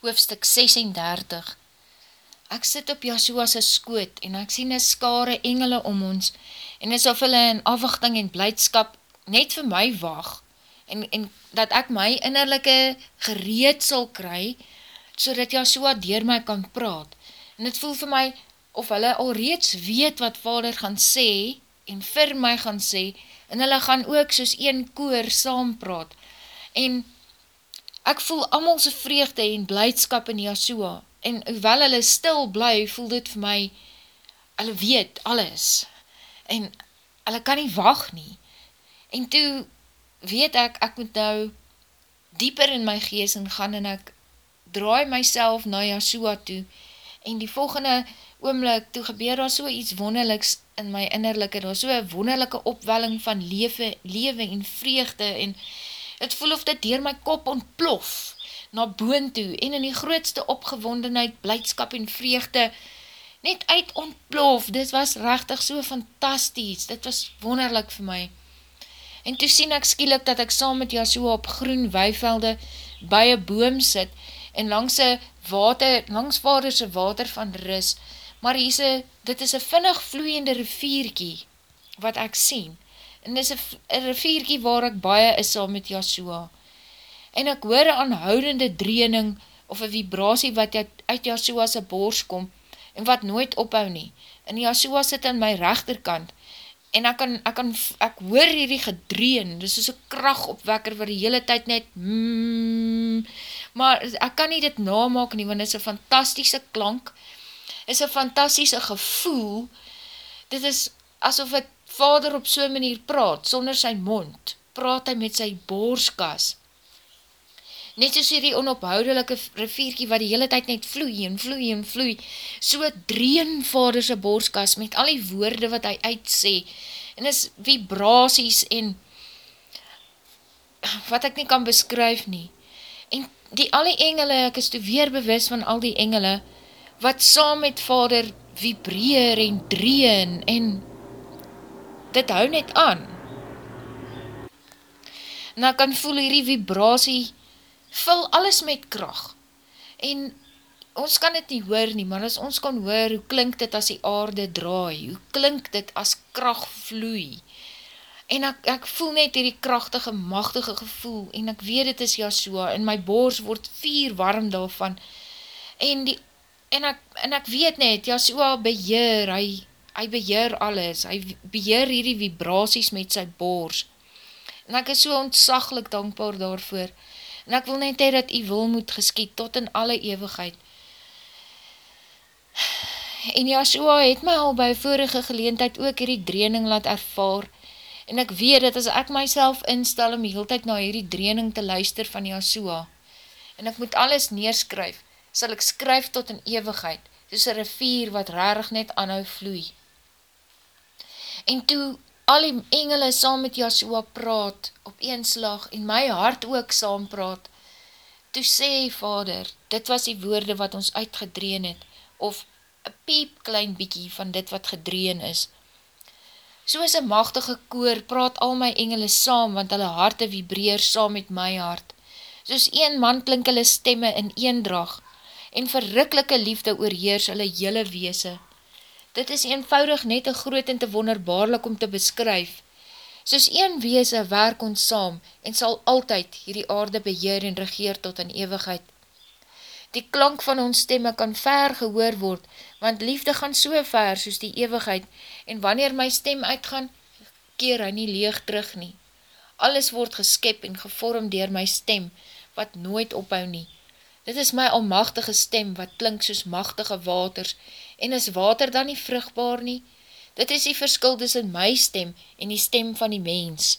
hoofstuk 36 Ek sit op Jashua's skoot en ek sien een skare engele om ons en asof hulle in afwachting en blijdskap net vir my waag en, en dat ek my innerlijke gereed sal kry so dat Yahshua dier my kan praat. En het voel vir my of hulle al reeds weet wat vader gaan sê en vir my gaan sê en hulle gaan ook soos een koor saam praat en Ek voel amal sy vreugde en blijdskap in Yahshua, en hoewel hulle stil bly, voel dit vir my, hulle weet alles, en hulle kan nie wacht nie. En toe weet ek, ek moet nou dieper in my gees en gaan, en ek draai myself na Yahshua toe, en die volgende oomlik, toe gebeur daar so iets wonderliks in my innerlijke, daar so wonderlijke opwelling van lewe, lewe en vreugde, en Het voel of dit dier my kop ontplof, na boon toe, en in die grootste opgewondenheid, blijdskap en vreugde, net uit ontplof, dit was rechtig so fantastisch, dit was wonderlik vir my. En toe sien ek skielik dat ek saam met Yahshua op groen weivelde by een boom sit, en langs water, langs vaderse water van ris, maar hier is a, dit is een vinnig vloeiende rivierkie, wat ek sien, en dis een rivierkie waar ek baie is saam met Yahshua. En ek hoor een aanhoudende dreening of een vibrasie wat uit Yahshua sy bors kom en wat nooit ophou nie. En Yahshua sit in my rechterkant en ek kan, ek kan, ek hoor hierdie gedreen, dis is een krachtopwekker wat die hele tyd net mm, maar ek kan nie dit namaak nie, want dit is een fantastische klank, is een fantastische gevoel, dit is asof het vader op so'n manier praat, sonder sy mond, praat hy met sy boorskas. Net soos hierdie onophoudelike rivierkie wat die hele tyd net vloei en vloei en vloei, so dreen vader sy boorskas met al die woorde wat hy uitsê, en is vibraties en wat ek nie kan beskryf nie. En die al die engele, ek is toe weer bewus van al die engele, wat saam met vader vibreer en dreen en dit hou net aan. En dan kan voel hierdie vibrasie, vul alles met kracht. En ons kan dit nie hoor nie, maar as ons kan hoor, hoe klink dit as die aarde draai, hoe klink dit as kracht vloei. En ek, ek voel net hierdie krachtige, machtige gevoel, en ek weet het is Yahshua, en my boors word vier warm daarvan. En, die, en, ek, en ek weet net, Yahshua beheer, hy, hy beheer alles, hy beheer hierdie vibraties met sy boors, en ek is so ontzaglik dankbaar daarvoor, en ek wil net hee dat hy wil moet geskiet, tot in alle eeuwigheid. En Yahshua het my al by vorige geleentheid ook hierdie dreening laat ervaar, en ek weet dat as ek myself instel om die hele tijd na hierdie dreening te luister van Yahshua, en ek moet alles neerskryf, sal ek skryf tot in eeuwigheid, soos een rivier wat rarig net aanhou vloei. En toe al die engele saam met Joshua praat op een slag en my hart ook saam praat, toe sê vader, dit was die woorde wat ons uitgedreen het, of een piep klein biekie van dit wat gedreen is. Soos een machtige koor praat al my engele saam, want hulle harte vibreer saam met my hart. Soos een man klink hulle stemme in een drag, en verrukkelike liefde oorheers hulle jylle weese. Dit is eenvoudig net te groot en te wonderbaarlik om te beskryf. Soos een weese werk ons saam en sal altyd hierdie aarde beheer en regeer tot in eeuwigheid. Die klank van ons stemme kan ver gehoor word, want liefde gaan so ver soos die eeuwigheid en wanneer my stem uitgaan, keer hy nie leeg terug nie. Alles word geskep en gevorm dier my stem, wat nooit ophou nie. Dit is my almachtige stem, wat klink soos machtige waters en is water dan nie vrugbaar nie? Dit is die verskil tussen my stem en die stem van die mens.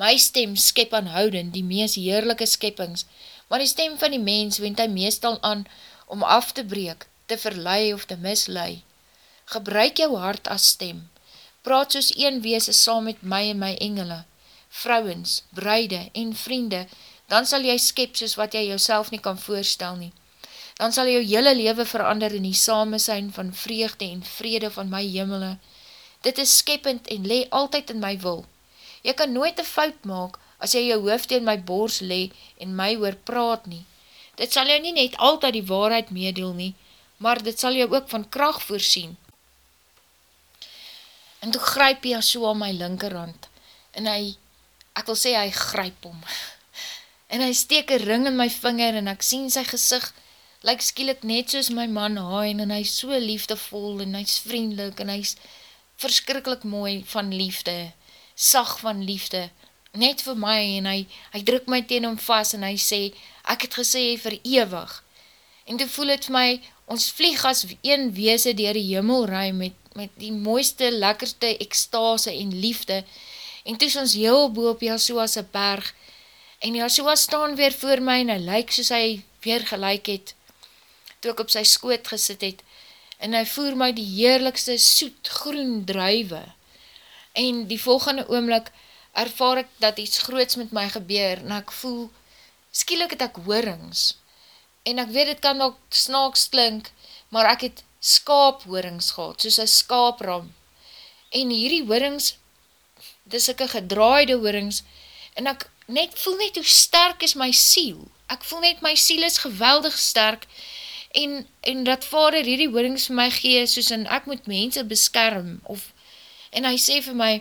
My stem skep aanhouden die mees heerlijke skeppings, maar die stem van die mens wend hy meestal aan om af te breek, te verlei of te mislei. Gebruik jou hart as stem. Praat soos een wees saam met my en my engele, vrouwens, bruide en vriende, dan sal jy skep soos wat jy jouself nie kan voorstel nie dan sal jou hele leven verander in die samensijn van vreugde en vrede van my jimmele. Dit is skeppend en le altyd in my wil. Jy kan nooit een fout maak as jy jou hoofd in my bors le en my oor praat nie. dit sal jou nie net altyd die waarheid meedeel nie, maar dit sal jou ook van kracht voorsien. En toe gryp hy so aan my linkerhand, en hy, ek wil sê hy gryp om, en hy steek een ring in my vinger, en ek sien sy gezicht, lyk skielik net soos my man Hein, en hy is so liefdevol, en hy is vriendelik, en hy is verskrikkelijk mooi van liefde, sag van liefde, net vir my, en hy, hy druk my teen hom vast, en hy sê, ek het gesê vir ewig, en toe voel het my, ons vlieg as een weese dier die jimmelruim, met, met die mooiste, lekkerste ekstase en liefde, en toe is ons heel boop Jashua's berg, en Yashua staan weer voor my, en hy lyk soos hy weer gelijk het, toe ek op sy skoot gesit het, en hy voer my die heerlikste soet groen druive, en die volgende oomlik, ervaar ek dat iets groots met my gebeur, en ek voel, skielik het ek hoorings, en ek weet het kan ook snaaks klink, maar ek het skaaphoorings gehad, soos een skaapram, en hierdie hoorings, dis ek een gedraaide hoorings, en ek net voel net hoe sterk is my siel, ek voel net my siel is geweldig sterk, en, en dat vader hierdie hoorings vir my gee, soos en ek moet mense beskerm, of, en hy sê vir my,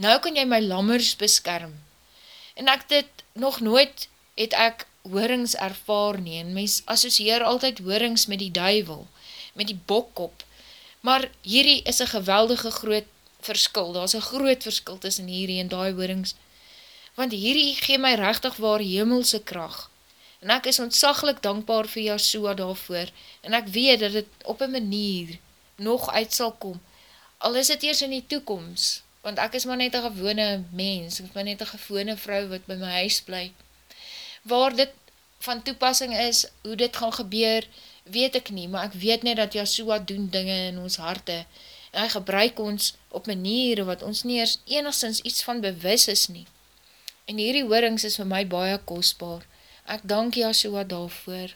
nou kan jy my lammers beskerm. En ek dit nog nooit het ek hoorings ervaar nie, en mens associeer altyd hoorings met die duivel, met die bokkop, maar hierdie is een geweldige groot verskil, daar is een groot verskil tussen hierdie en die hoorings, want hierdie gee my rechtig waar hemelse kracht, en ek is ontzaglik dankbaar vir Yahshua daarvoor, en ek weet dat het op een manier nog uit sal kom, al is het eers in die toekomst, want ek is maar net een gewone mens, ek is maar net een gewone vrou wat by my huis bly. Waar dit van toepassing is, hoe dit gaan gebeur, weet ek nie, maar ek weet net dat Yahshua doen dinge in ons harte, en hy gebruik ons op maniere wat ons nie eers enigszins iets van bewus is nie. En hierdie hoorings is vir my baie kostbaar. Ek dank Yahshua daarvoor.